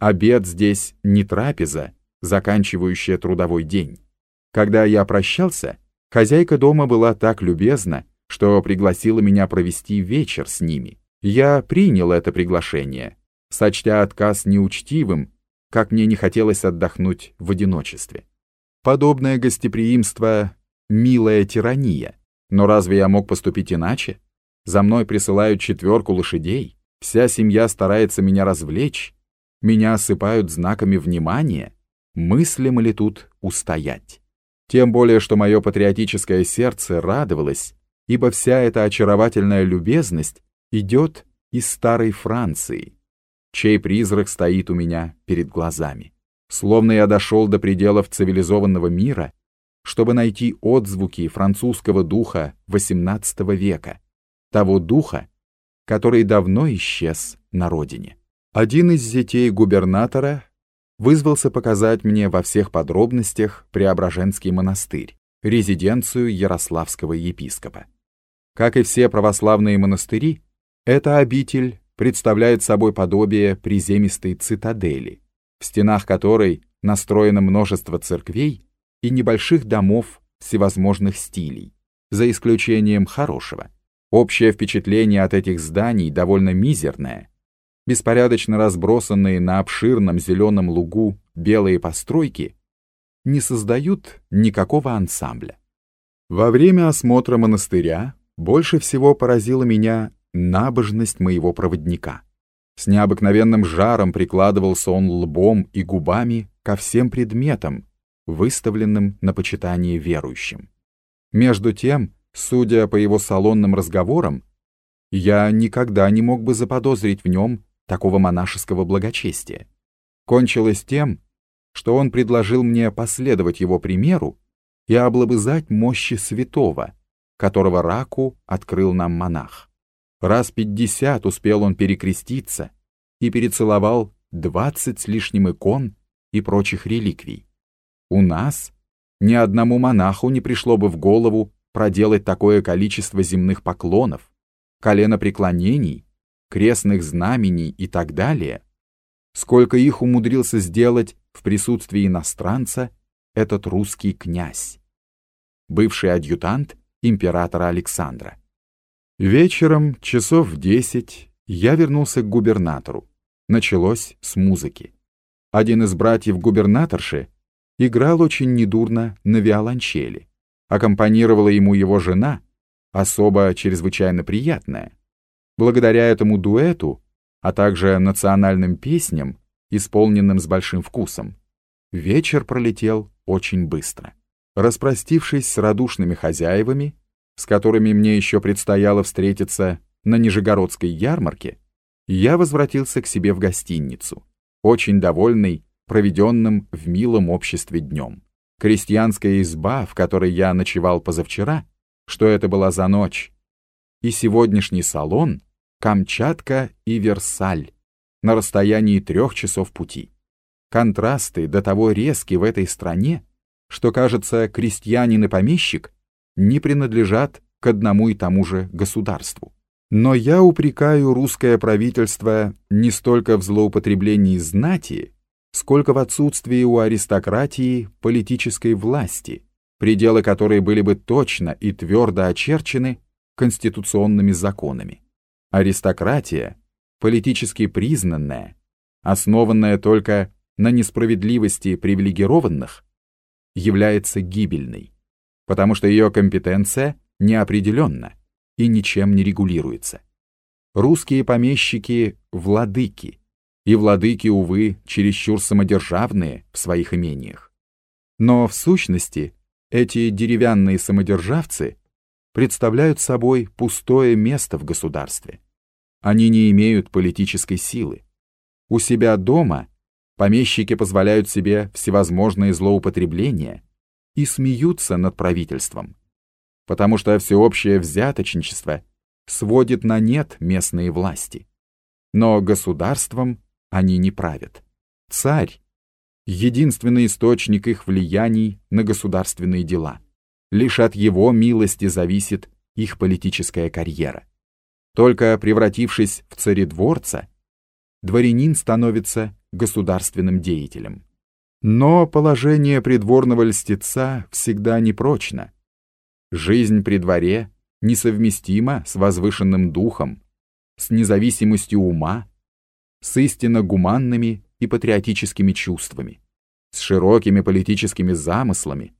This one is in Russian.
Обед здесь не трапеза, заканчивающая трудовой день. Когда я прощался, хозяйка дома была так любезна, что пригласила меня провести вечер с ними. Я принял это приглашение, сочтя отказ неучтивым, как мне не хотелось отдохнуть в одиночестве. Подобное гостеприимство — милая тирания. Но разве я мог поступить иначе? За мной присылают четверку лошадей, вся семья старается меня развлечь, меня осыпают знаками внимания. Мыслим ли тут устоять? Тем более, что мое патриотическое сердце радовалось, ибо вся эта очаровательная любезность идет из старой Франции, чей призрак стоит у меня перед глазами. Словно я дошел до пределов цивилизованного мира, чтобы найти отзвуки французского духа XVIII века, того духа, который давно исчез на родине. Один из детей губернатора вызвался показать мне во всех подробностях Преображенский монастырь, резиденцию ярославского епископа. Как и все православные монастыри, эта обитель представляет собой подобие приземистой цитадели, в стенах которой настроено множество церквей и небольших домов всевозможных стилей, за исключением хорошего. Общее впечатление от этих зданий довольно мизерное. Беспорядочно разбросанные на обширном зеленом лугу белые постройки не создают никакого ансамбля. Во время осмотра монастыря больше всего поразила меня набожность моего проводника. С необыкновенным жаром прикладывался он лбом и губами ко всем предметам, выставленным на почитание верующим. Между тем, судя по его салонным разговорам, я никогда не мог бы заподозрить в нем такого монашеского благочестия. Кончилось тем, что он предложил мне последовать его примеру и облобызать мощи святого, которого раку открыл нам монах. Раз пятьдесят успел он перекреститься и перецеловал двадцать с лишним икон и прочих реликвий. У нас ни одному монаху не пришло бы в голову проделать такое количество земных поклонов, коленопреклонений, крестных знамений и так далее, сколько их умудрился сделать в присутствии иностранца этот русский князь, бывший адъютант императора Александра. Вечером, часов в десять, я вернулся к губернатору. Началось с музыки. Один из братьев губернаторши играл очень недурно на виолончели. Аккомпанировала ему его жена, особо чрезвычайно приятная. Благодаря этому дуэту, а также национальным песням, исполненным с большим вкусом, вечер пролетел очень быстро. Распростившись с радушными хозяевами, с которыми мне еще предстояло встретиться на Нижегородской ярмарке, я возвратился к себе в гостиницу, очень довольный проведенным в милом обществе днем. Крестьянская изба, в которой я ночевал позавчера, что это была за ночь, и сегодняшний салон — Камчатка и Версаль, на расстоянии трех часов пути. Контрасты до того резки в этой стране, что, кажется, крестьянин и помещик не принадлежат к одному и тому же государству. Но я упрекаю русское правительство не столько в злоупотреблении знати, сколько в отсутствии у аристократии политической власти, пределы которой были бы точно и твердо очерчены конституционными законами. Аристократия, политически признанная, основанная только на несправедливости привилегированных, является гибельной потому что ее компетенция неопределенна и ничем не регулируется. Русские помещики – владыки, и владыки, увы, чересчур самодержавные в своих имениях. Но в сущности эти деревянные самодержавцы представляют собой пустое место в государстве. Они не имеют политической силы. У себя дома помещики позволяют себе всевозможные злоупотребления – и смеются над правительством, потому что всеобщее взяточничество сводит на нет местные власти. Но государством они не правят. Царь — единственный источник их влияний на государственные дела. Лишь от его милости зависит их политическая карьера. Только превратившись в царедворца, дворянин становится государственным деятелем. Но положение придворного льстеца всегда непрочно. Жизнь при дворе несовместима с возвышенным духом, с независимостью ума, с истинно гуманными и патриотическими чувствами, с широкими политическими замыслами,